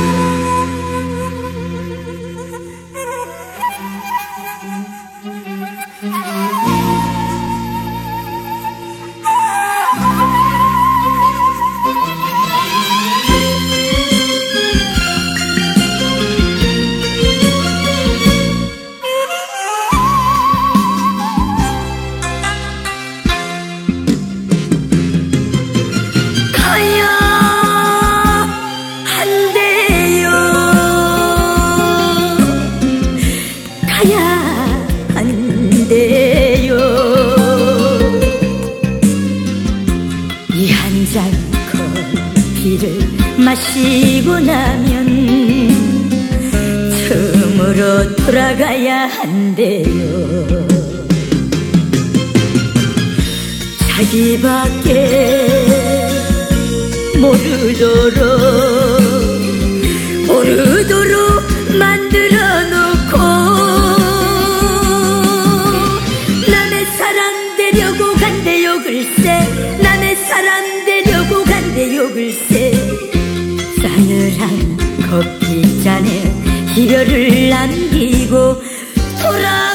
가야 가야 한대요. 이 한 잔 커피를 마시고 나면 처음으로 돌아가야 한대요. 자기밖에 모르도록 모르도록 간대요 글쎄. 남의 사랑 되려고 간대요 글쎄. 싸늘한 커피잔에 희열을 남기고 돌아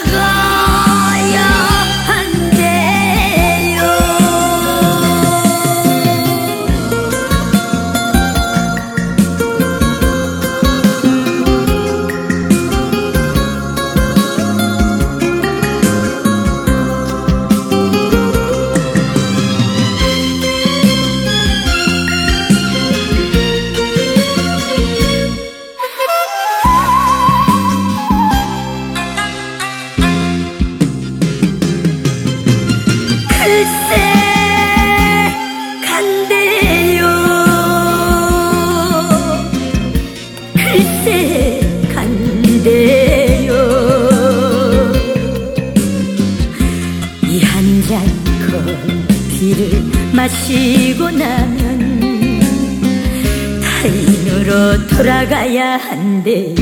간대요. 이 한 잔 커피를 마시고 나면 타인으로 돌아가야 한대요.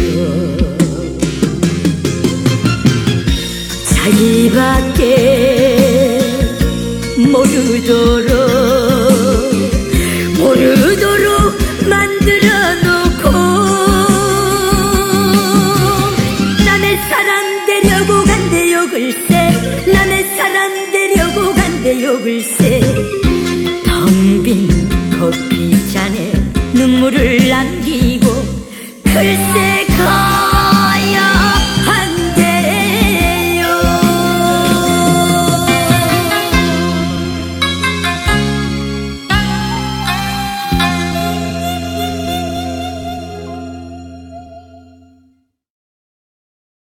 자기밖에 모르도록 글쎄 남의 사랑 되려고 간대요 글쎄. 텅 빈 커피잔에 눈물을 남기고 글쎄 가